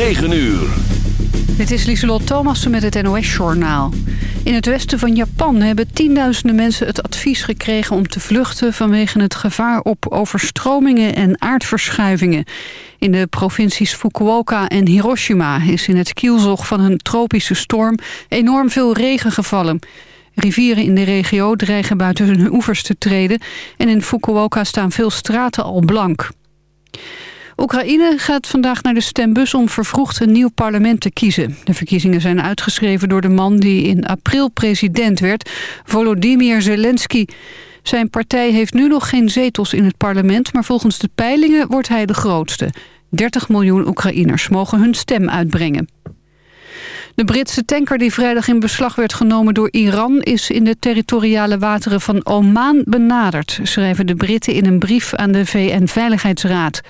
9 uur. Dit is Lieselot Thomassen met het NOS-journaal. In het westen van Japan hebben tienduizenden mensen het advies gekregen om te vluchten vanwege het gevaar op overstromingen en aardverschuivingen. In de provincies Fukuoka en Hiroshima is in het kielzog van een tropische storm enorm veel regen gevallen. Rivieren in de regio dreigen buiten hun oevers te treden en in Fukuoka staan veel straten al blank. Oekraïne gaat vandaag naar de stembus om vervroegd een nieuw parlement te kiezen. De verkiezingen zijn uitgeschreven door de man die in april president werd, Volodymyr Zelensky. Zijn partij heeft nu nog geen zetels in het parlement, maar volgens de peilingen wordt hij de grootste. 30 miljoen Oekraïners mogen hun stem uitbrengen. De Britse tanker die vrijdag in beslag werd genomen door Iran... is in de territoriale wateren van Oman benaderd... schrijven de Britten in een brief aan de VN-veiligheidsraad.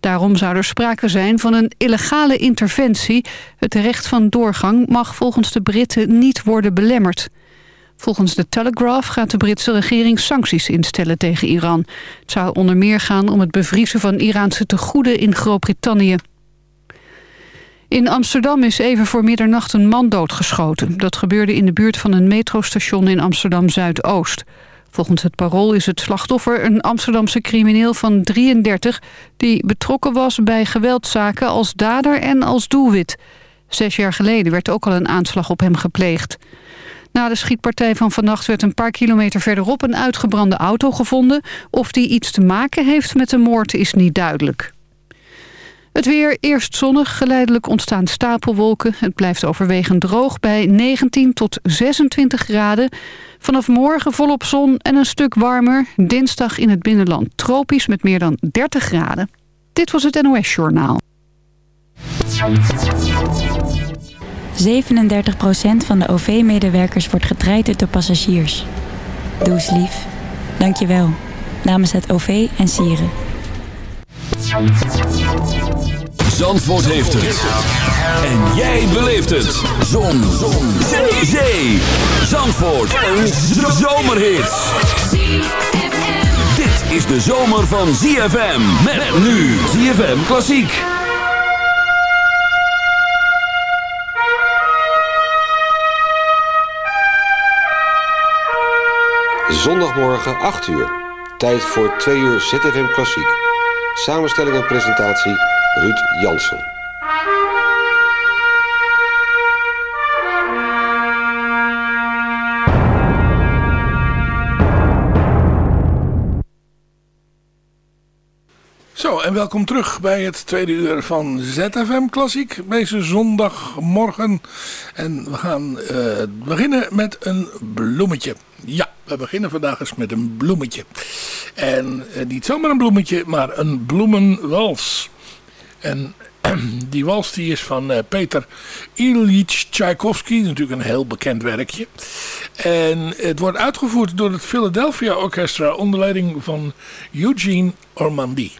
Daarom zou er sprake zijn van een illegale interventie. Het recht van doorgang mag volgens de Britten niet worden belemmerd. Volgens de Telegraph gaat de Britse regering sancties instellen tegen Iran. Het zou onder meer gaan om het bevriezen van Iraanse tegoeden in Groot-Brittannië. In Amsterdam is even voor middernacht een man doodgeschoten. Dat gebeurde in de buurt van een metrostation in Amsterdam-Zuidoost. Volgens het parool is het slachtoffer een Amsterdamse crimineel van 33... die betrokken was bij geweldzaken als dader en als doelwit. Zes jaar geleden werd ook al een aanslag op hem gepleegd. Na de schietpartij van vannacht werd een paar kilometer verderop... een uitgebrande auto gevonden. Of die iets te maken heeft met de moord is niet duidelijk. Het weer eerst zonnig, geleidelijk ontstaan stapelwolken. Het blijft overwegend droog bij 19 tot 26 graden. Vanaf morgen volop zon en een stuk warmer. Dinsdag in het binnenland tropisch met meer dan 30 graden. Dit was het NOS Journaal. 37% van de OV-medewerkers wordt getraind door passagiers. Doe lief. Dank je wel. Namens het OV en Sieren. Zandvoort heeft het. En jij beleeft het. Zon. Zon. Zee. Zandvoort. Een zomerhit. Dit is de zomer van ZFM. Met nu ZFM Klassiek. Zondagmorgen 8 uur. Tijd voor 2 uur ZFM Klassiek. Samenstelling en presentatie Ruud Jansen. Zo, en welkom terug bij het tweede uur van ZFM Klassiek. Deze zondagmorgen. En we gaan uh, beginnen met een bloemetje. Ja, we beginnen vandaag eens met een bloemetje. En uh, niet zomaar een bloemetje, maar een bloemenwals. En die wals die is van uh, Peter Ilyich Tchaikovsky. Natuurlijk een heel bekend werkje. En het wordt uitgevoerd door het Philadelphia Orchestra onder leiding van Eugene Ormandy.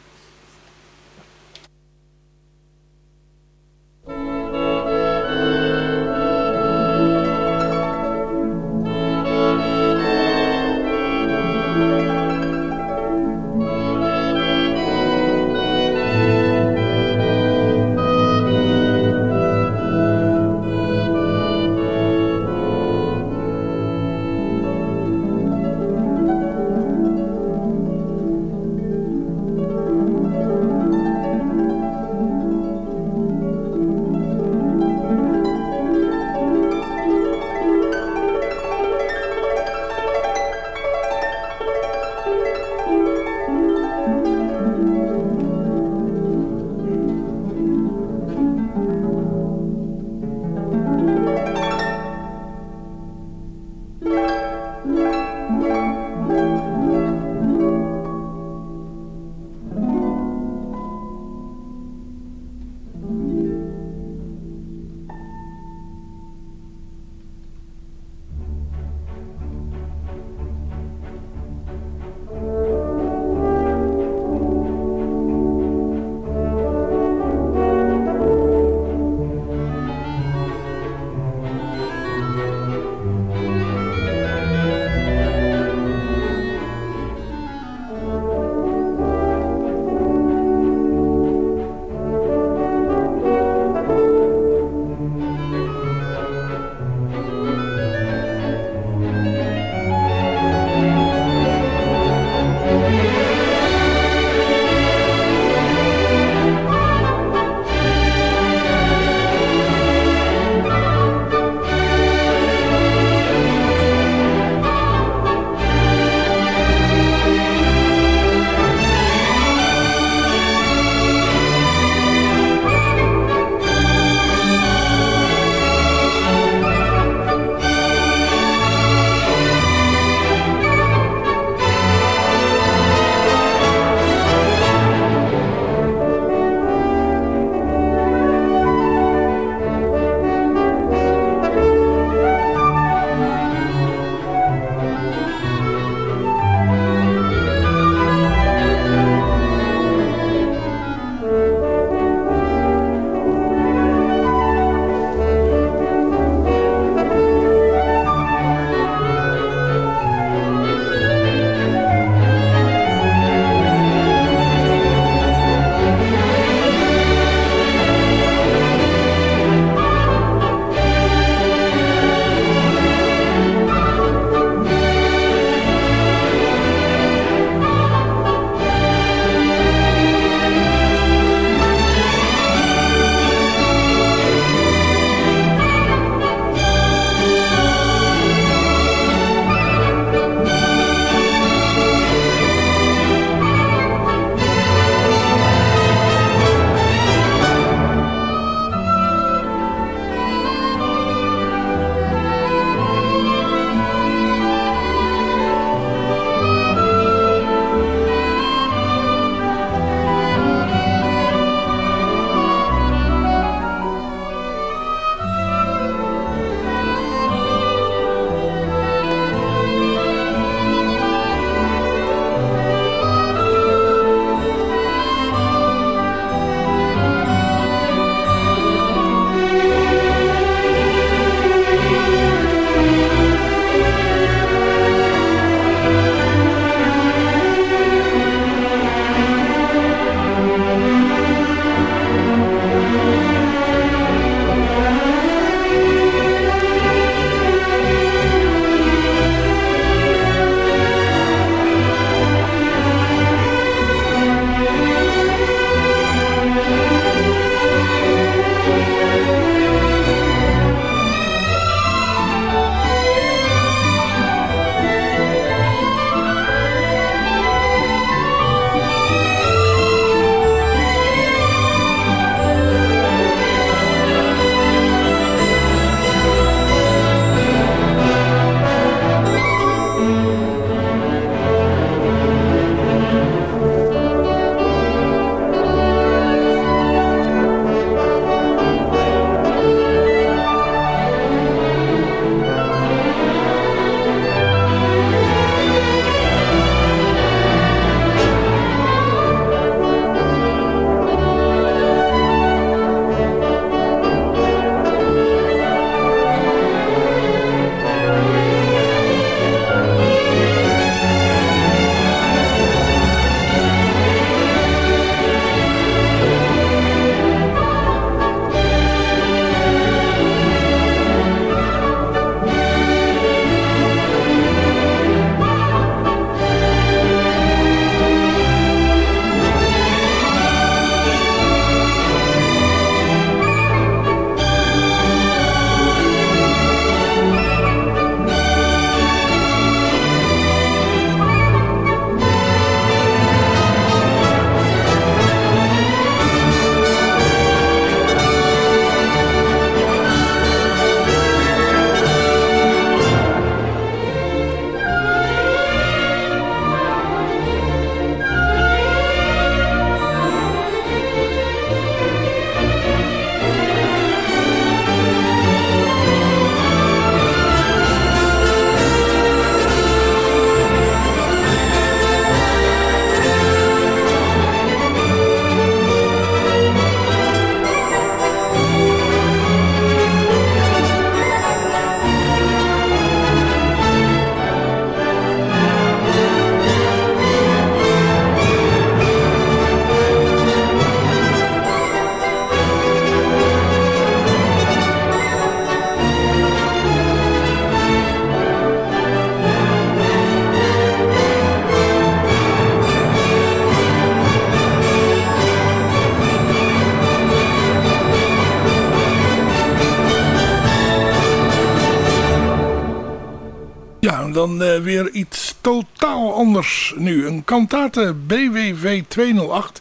Totaal anders nu. Een kantate BWV 208.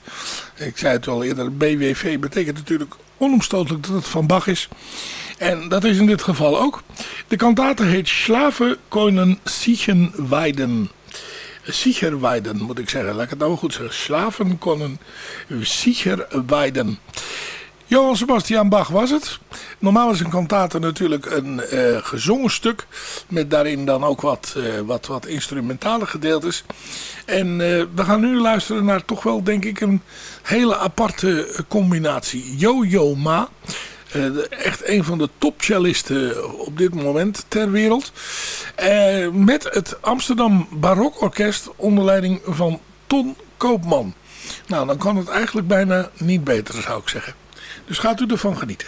Ik zei het al eerder, BWV betekent natuurlijk onomstotelijk dat het van Bach is. En dat is in dit geval ook. De kantate heet Slaven konen Siechenweiden. Sicherweiden moet ik zeggen. Laat ik het nou goed zeggen. Slaven konen Sicherweiden. Johann Sebastian Bach was het. Normaal is een kantate natuurlijk een uh, gezongen stuk. Met daarin dan ook wat, uh, wat, wat instrumentale gedeeltes. En uh, we gaan nu luisteren naar toch wel denk ik een hele aparte combinatie. Yo-Yo Ma. echt een van de topcellisten op dit moment ter wereld. met het Amsterdam Barokorkest onder leiding van Ton Koopman. Nou, dan kan het eigenlijk bijna niet beter zou ik zeggen. Dus gaat u ervan genieten.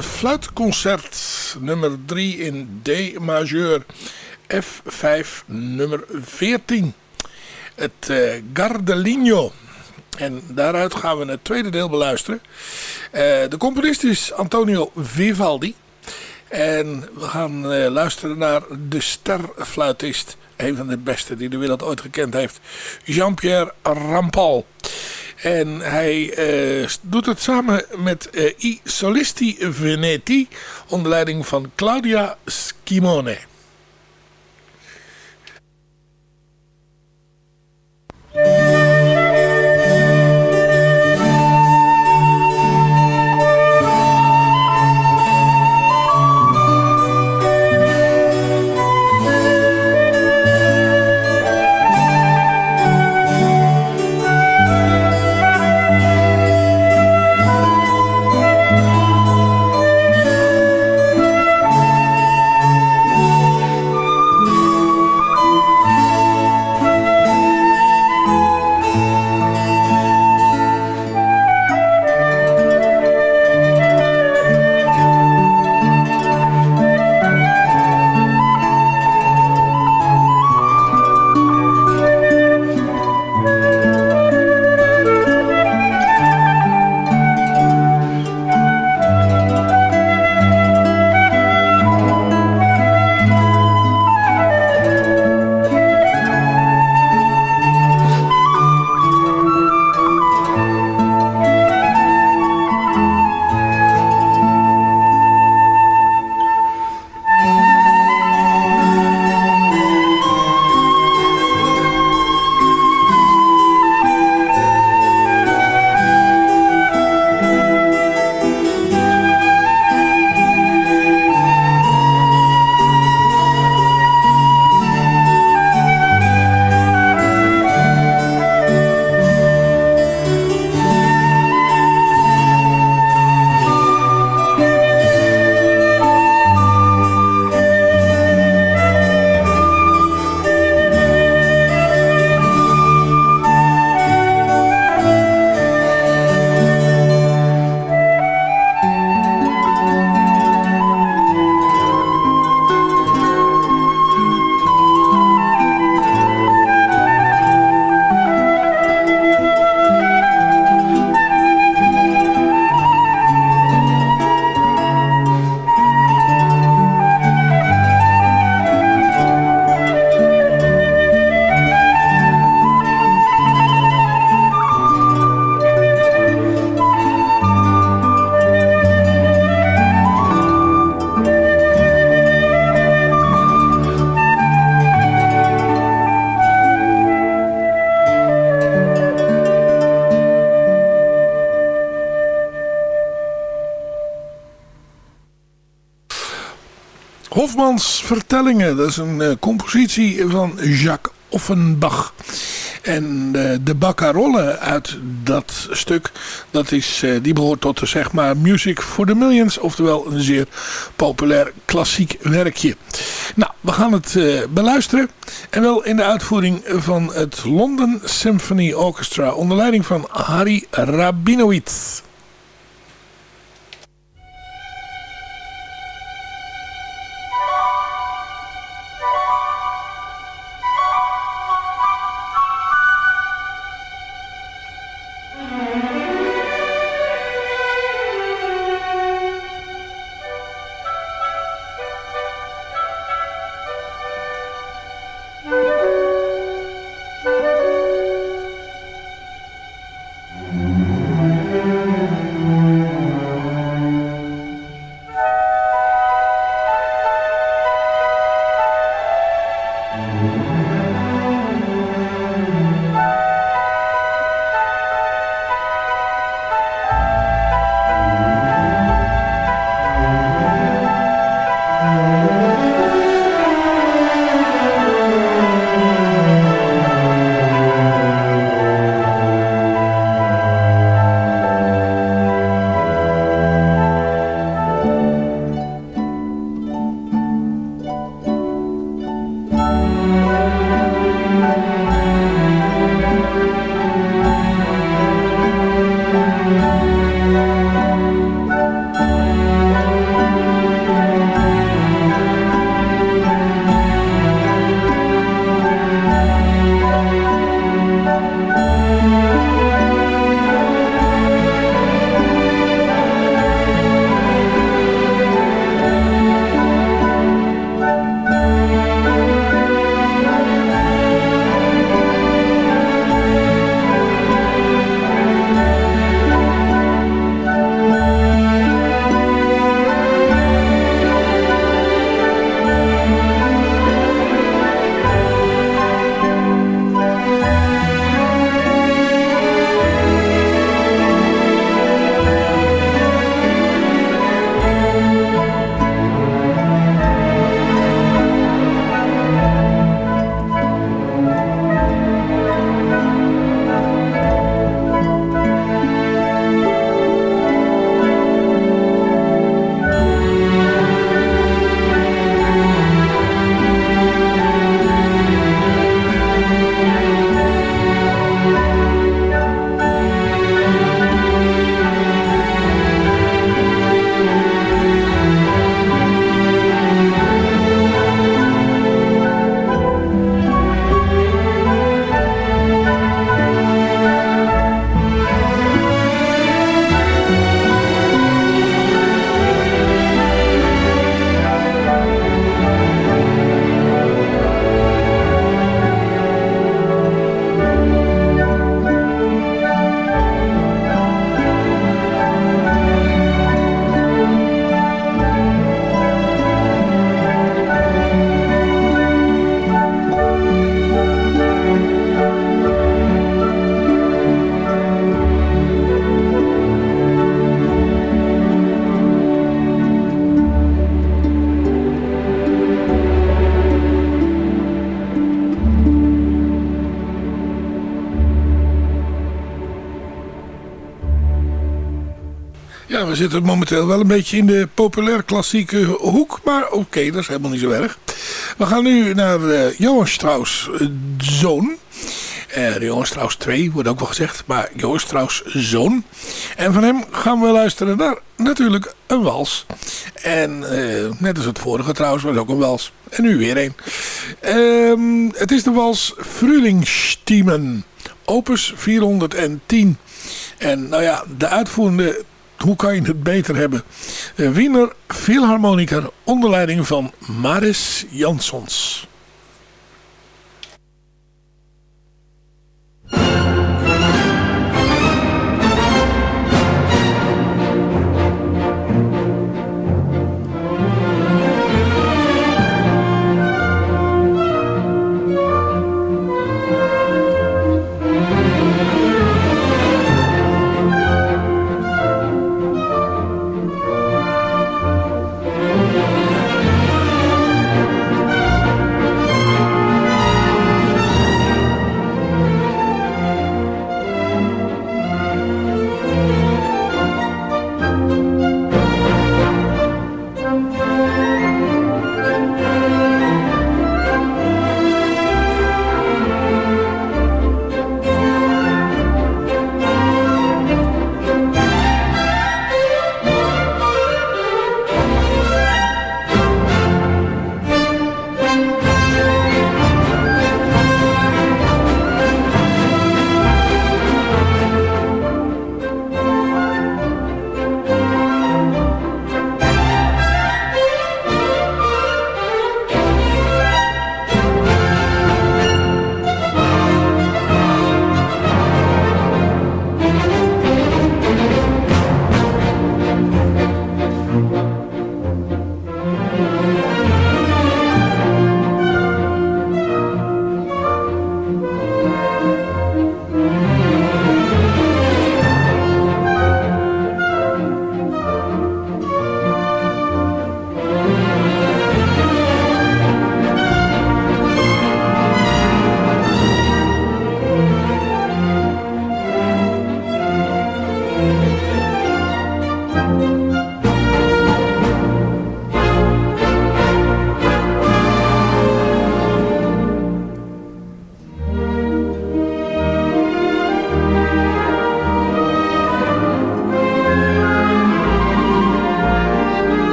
Fluitconcert nummer 3 in D majeur F5 nummer 14. Het uh, Gardelino. En daaruit gaan we het tweede deel beluisteren. Uh, de componist is Antonio Vivaldi. En we gaan uh, luisteren naar de sterfluitist. Een van de beste die de wereld ooit gekend heeft. Jean-Pierre Rampal. En hij uh, doet het samen met uh, I Solisti Veneti onder leiding van Claudia Schimone. Vertellingen. Dat is een uh, compositie van Jacques Offenbach. En uh, de Baccarolle uit dat stuk, dat is, uh, die behoort tot de zeg maar Music for the Millions. Oftewel een zeer populair klassiek werkje. Nou, we gaan het beluisteren. En wel in de uitvoering van het London Symphony Orchestra onder leiding van Harry Rabinowitz. Zitten momenteel wel een beetje in de populair klassieke hoek. Maar oké, dat is helemaal niet zo erg. We gaan nu naar uh, Johan Strauss' zoon. Uh, Johan Strauss 2 wordt ook wel gezegd. Maar Johan Strauss' zoon. En van hem gaan we luisteren naar natuurlijk een wals. En uh, net als het vorige trouwens was ook een wals. En nu weer een. Uh, het is de wals Frühlingsstimmen. Opus 410. En nou ja, de uitvoerende hoe kan je het beter hebben? Uh, Wiener Philharmoniker onder leiding van Maris Jansons.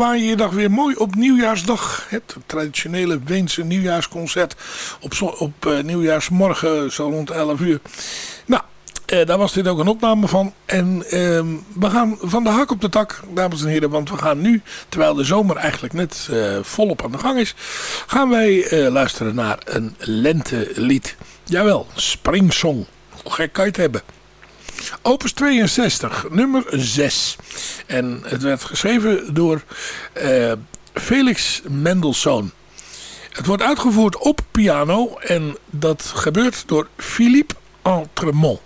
Waar je je dag weer mooi op nieuwjaarsdag. Het traditionele Weense nieuwjaarsconcert op, op uh, nieuwjaarsmorgen zo rond 11 uur. Nou, uh, daar was dit ook een opname van. En uh, we gaan van de hak op de tak, dames en heren. Want we gaan nu, terwijl de zomer eigenlijk net uh, volop aan de gang is... gaan wij luisteren naar een lentelied. Jawel, Springsong. Hoe gek kan je het hebben? Opus 62, nummer 6. En het werd geschreven door uh, Felix Mendelssohn. Het wordt uitgevoerd op piano en dat gebeurt door Philippe Entremont.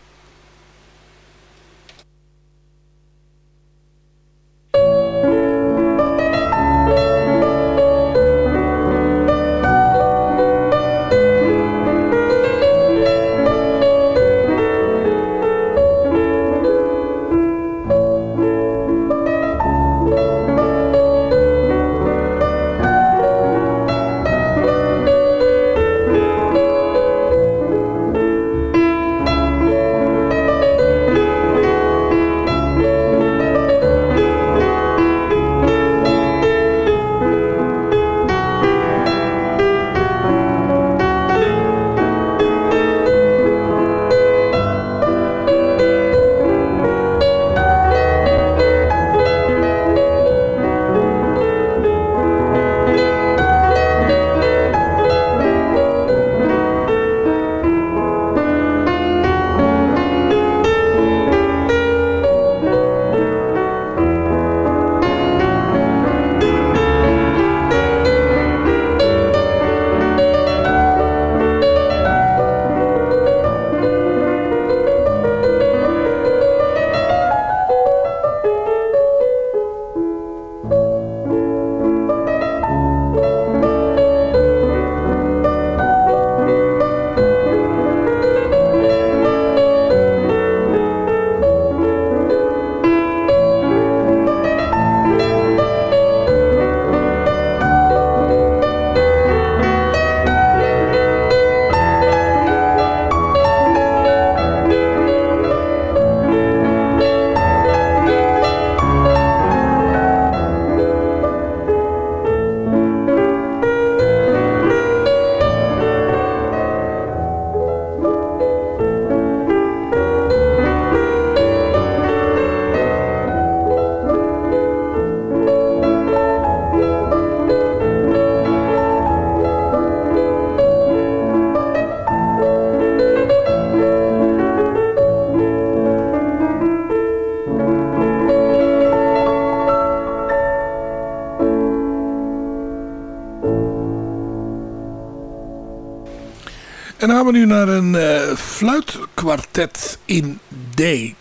Gaan we nu naar een uh, fluitkwartet in D. Uh,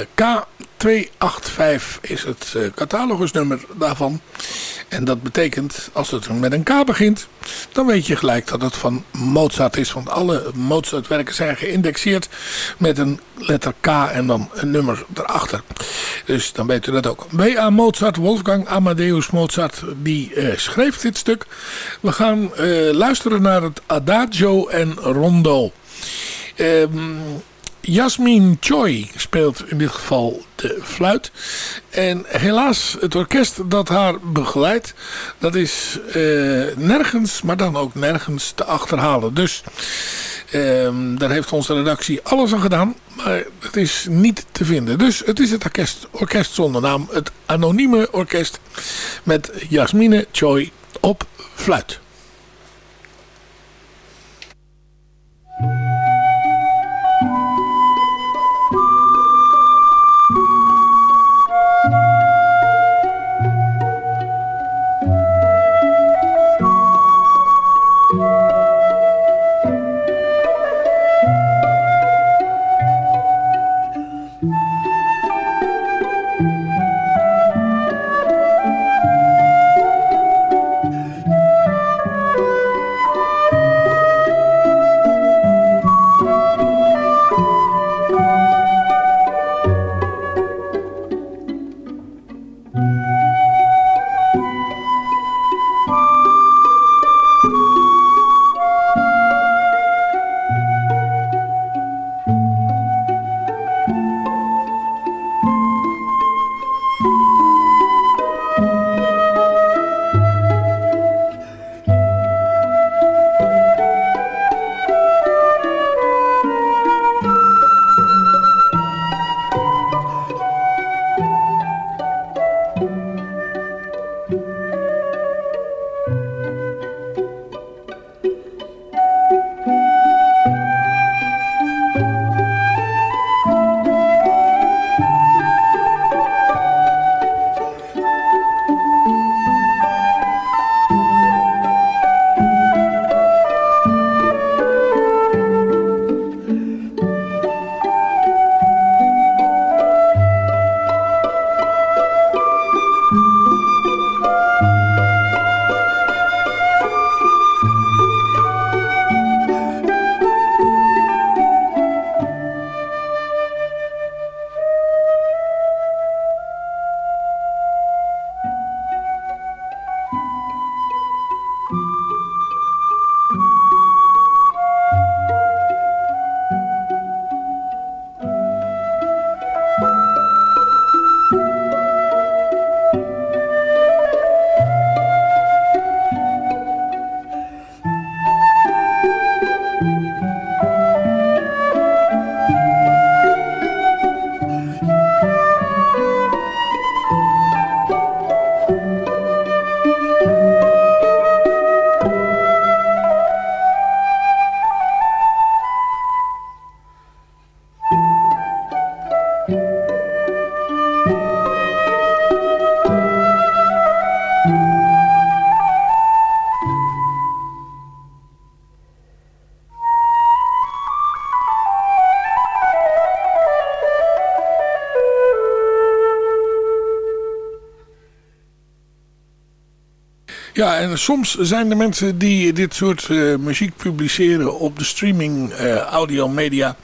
K285 is het uh, catalogusnummer daarvan. En dat betekent, als het met een K begint, dan weet je gelijk dat het van Mozart is. Want alle Mozart-werken zijn geïndexeerd met een letter K en dan een nummer erachter. Dus dan weet u dat ook. W.A. Mozart, Wolfgang Amadeus Mozart, die uh, schreef dit stuk. We gaan uh, luisteren naar het Adagio en Rondo. Um, Jasmin Choi speelt in dit geval de fluit. En helaas, het orkest dat haar begeleidt, dat is uh, nergens, maar dan ook nergens te achterhalen. Dus um, daar heeft onze redactie alles aan gedaan, maar het is niet te vinden. Dus het is het orkest, orkest zonder naam, het anonieme orkest met Jasmine Choi op fluit. En soms zijn de mensen die dit soort uh, muziek publiceren op de streaming uh, audio media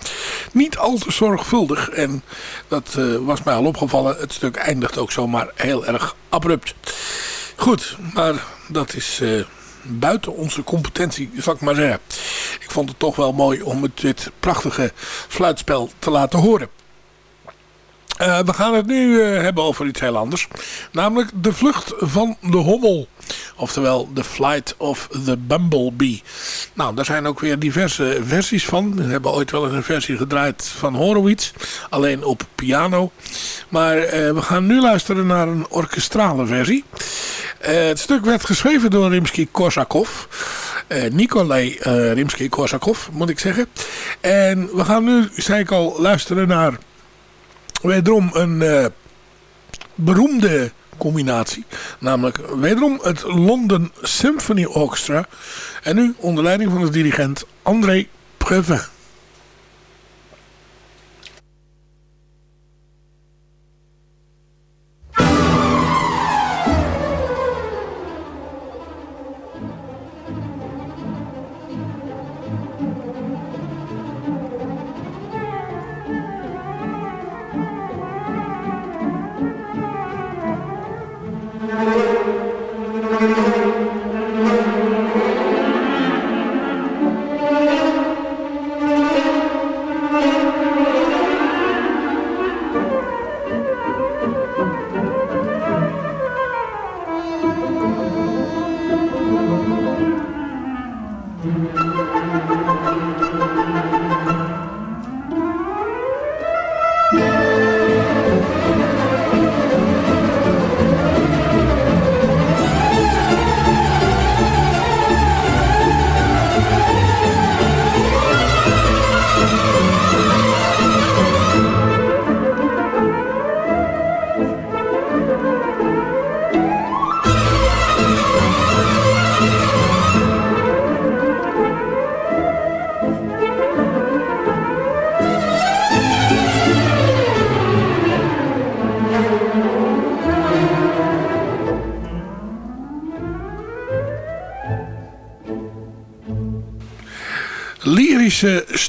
niet al te zorgvuldig. En dat uh, was mij al opgevallen. Het stuk eindigt ook zomaar heel erg abrupt. Goed, maar dat is buiten onze competentie, zal ik maar zeggen. Ik vond het toch wel mooi om het, dit prachtige fluitspel te laten horen. Uh, we gaan het nu uh, hebben over iets heel anders. Namelijk de vlucht van de hommel. Oftewel The Flight of the Bumblebee. Nou, daar zijn ook weer diverse versies van. We hebben ooit wel eens een versie gedraaid van Horowitz. Alleen op piano. Maar uh, we gaan nu luisteren naar een orkestrale versie. het stuk werd geschreven door Rimsky-Korsakov. Nikolai Rimsky-Korsakov, moet ik zeggen. En we gaan nu, zei ik al, luisteren naar wederom een uh, beroemde combinatie. Namelijk wederom het London Symphony Orchestra. En nu onder leiding van de dirigent André Previn.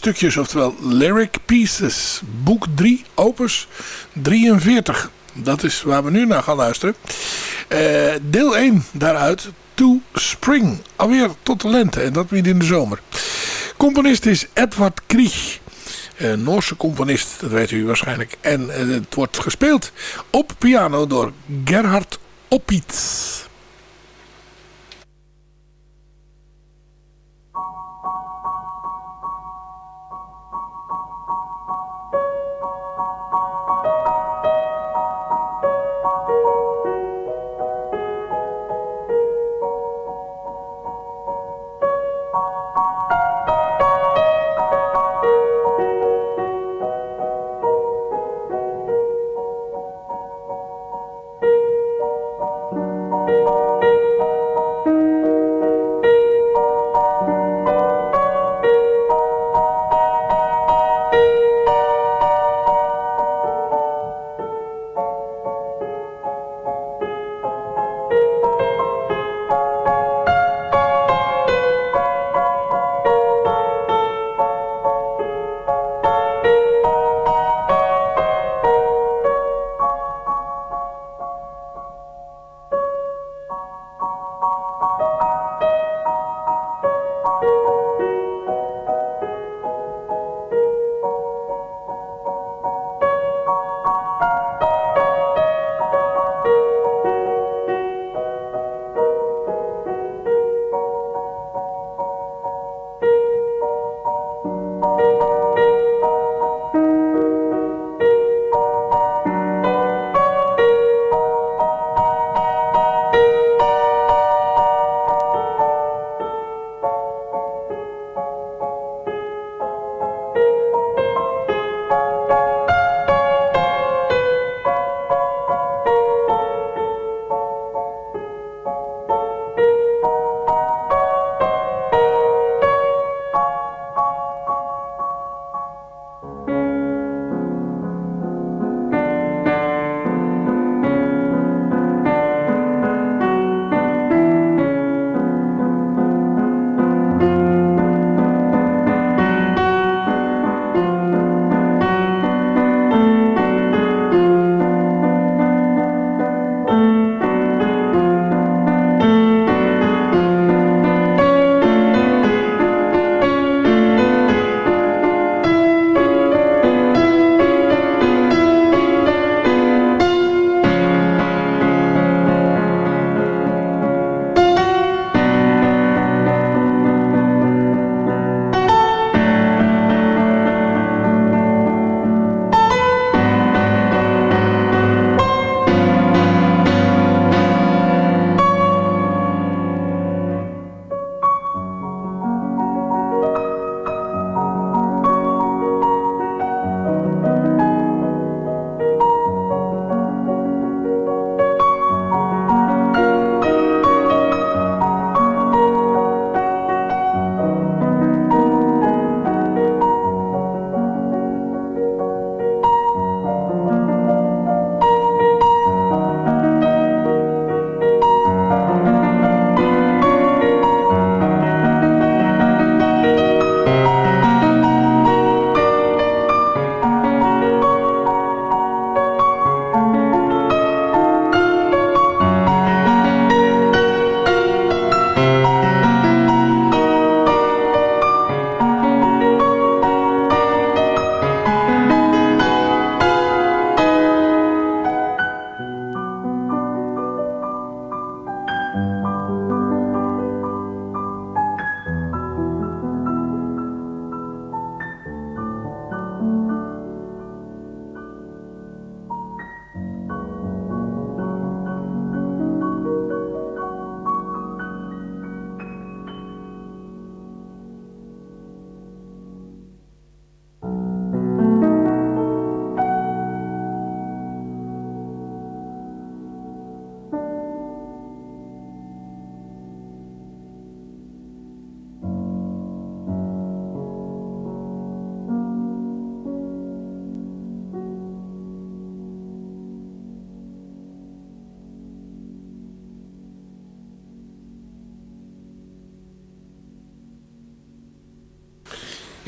Stukjes, oftewel lyric pieces. Boek 3, opus 43. Dat is waar we nu naar gaan luisteren. Uh, deel 1 daaruit, To Spring. Alweer tot de lente en dat midden in de zomer. Componist is Edward Krieg. Een Noorse componist, dat weet u waarschijnlijk. En uh, het wordt gespeeld op piano door Gerhard Opitz.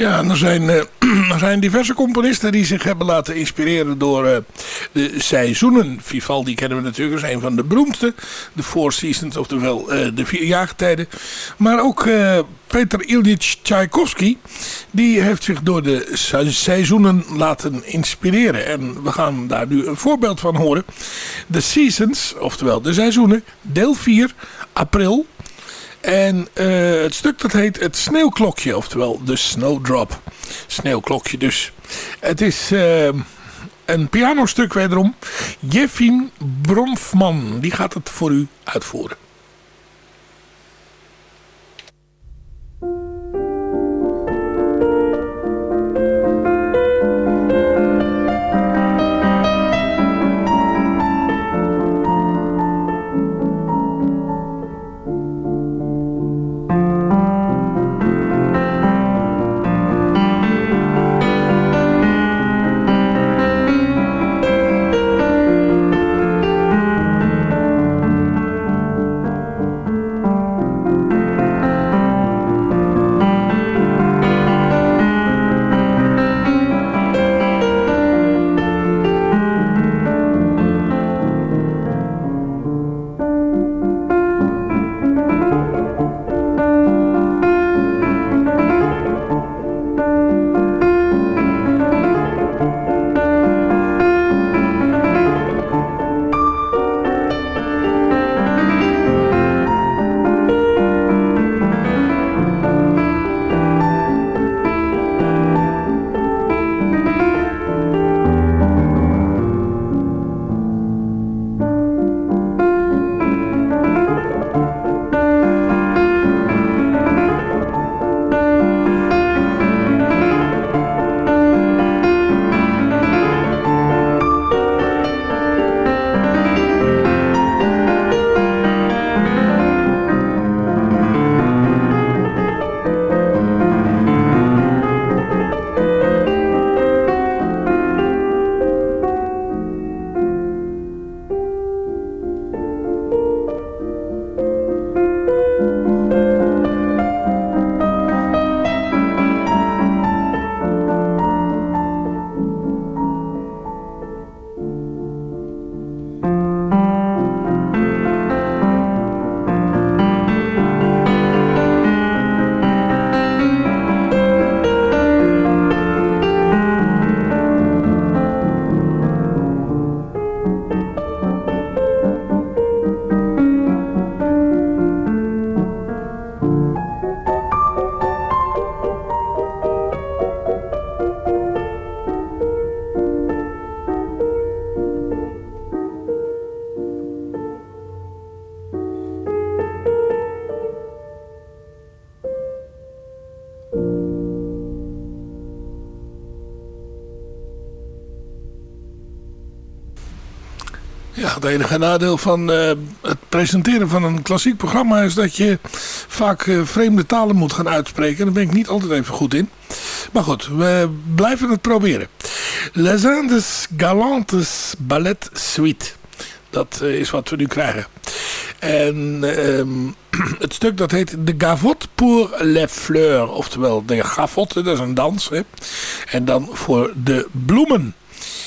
Ja, er zijn, uh, er zijn diverse componisten die zich hebben laten inspireren door uh, de seizoenen. Vivaldi kennen we natuurlijk als een van de beroemdste. De Four Seasons, oftewel uh, de vier jaartijden. Maar ook Peter Ilyich Tchaikovsky, die heeft zich door de seizoenen laten inspireren. En we gaan daar nu een voorbeeld van horen. De Seasons, oftewel de seizoenen, deel 4, april en uh, het stuk dat heet het sneeuwklokje, oftewel de snowdrop. Sneeuwklokje dus. Het is uh, een pianostuk wederom. Jeffin Bronfman, die gaat het voor u uitvoeren. Het enige nadeel van uh, het presenteren van een klassiek programma is dat je vaak uh, vreemde talen moet gaan uitspreken. Daar ben ik niet altijd even goed in. Maar goed, we blijven het proberen. Les Indes Galantes Ballet Suite. Dat uh, is wat we nu krijgen. En ehm, het stuk dat heet De Gavotte pour les fleurs. Oftewel de gavotte, dat is een dans. Hè? En dan voor de bloemen.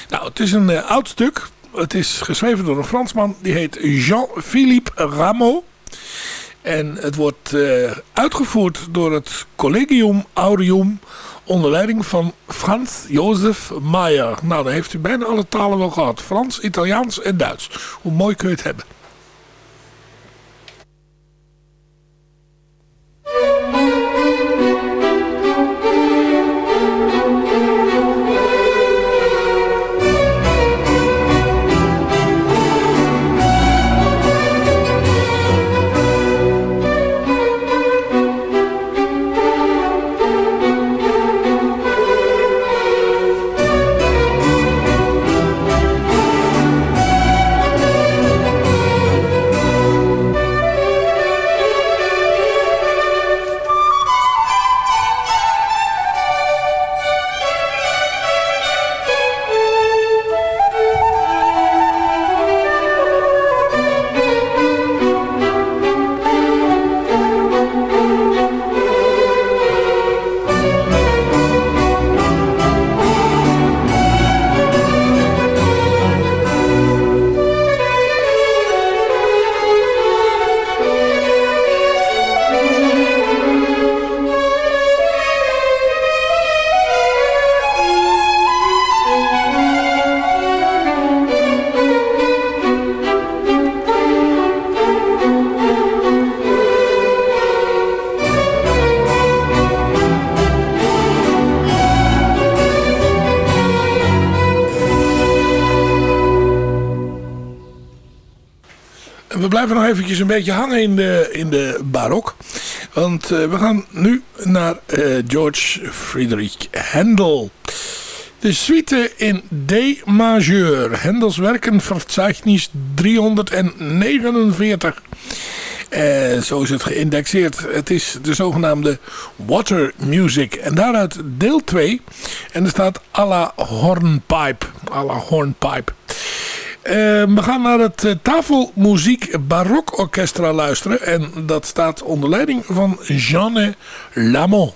Nou, het is een oud stuk het is geschreven door een Fransman. Die heet Jean-Philippe Rameau. En het wordt uh, uitgevoerd door het Collegium Aureum onder leiding van Frans Josef Mayer. Nou, dan heeft u bijna alle talen wel gehad. Frans, Italiaans en Duits. Hoe mooi kun je het hebben. Nog eventjes een beetje hangen in de, in de barok. Want we gaan nu naar George Friedrich Handel. De suite in D majeur. Hendels werkenverzeichnis 349. Uh, zo is het geïndexeerd. Het is de zogenaamde Water Music. En daaruit deel 2. En er staat à la hornpipe. À la hornpipe. Uh, we gaan naar het uh, tafelmuziek barokorchestra luisteren. En dat staat onder leiding van Jeanne Lamont.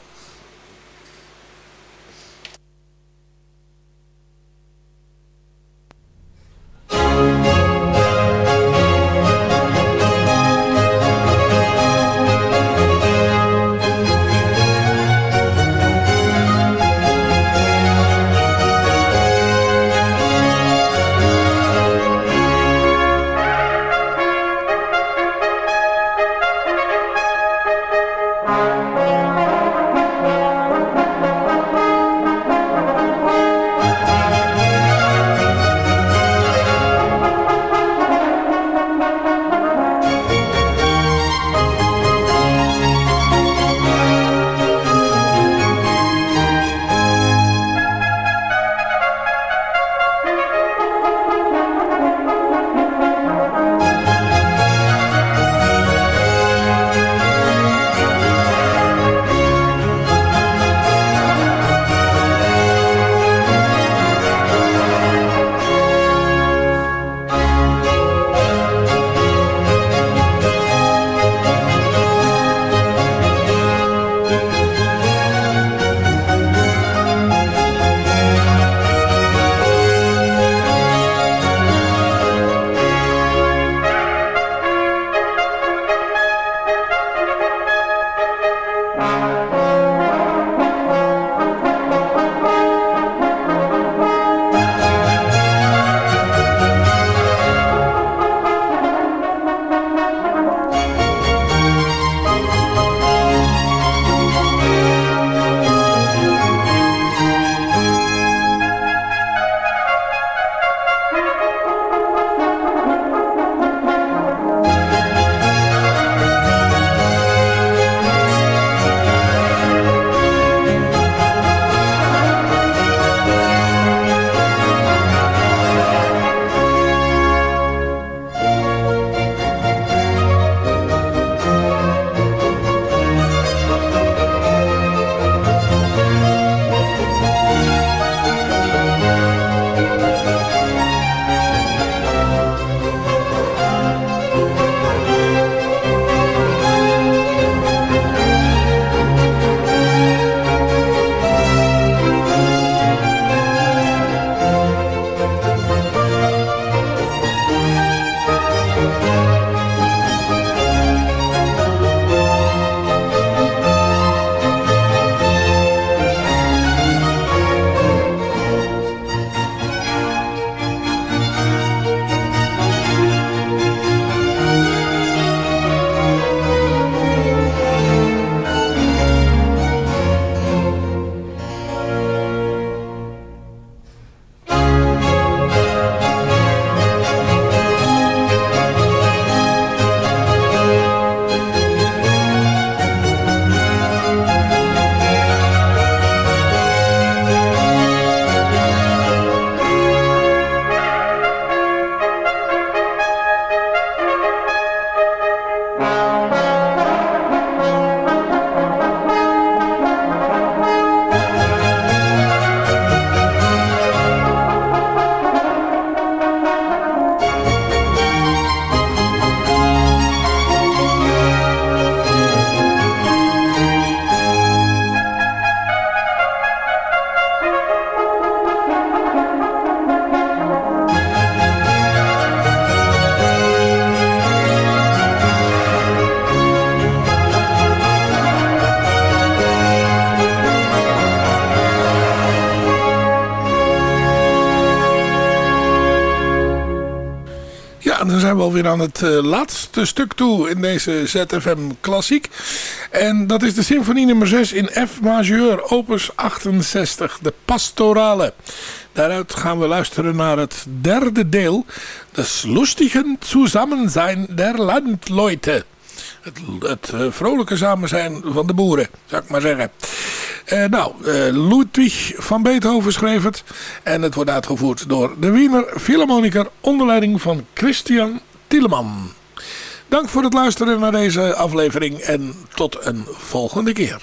Alweer aan het uh, laatste stuk toe in deze ZFM Klassiek. En dat is de symfonie nummer 6 in F majeur, opus 68, de pastorale. Daaruit gaan we luisteren naar het derde deel, das lustigen Zusammensein der Landleute. Het, uh, vrolijke samen zijn van de boeren, zou ik maar zeggen. Uh, nou, Ludwig van Beethoven schreef het. En het wordt uitgevoerd door de Wiener Philharmoniker onder leiding van Christian Tieleman. Dank voor het luisteren naar deze aflevering en tot een volgende keer.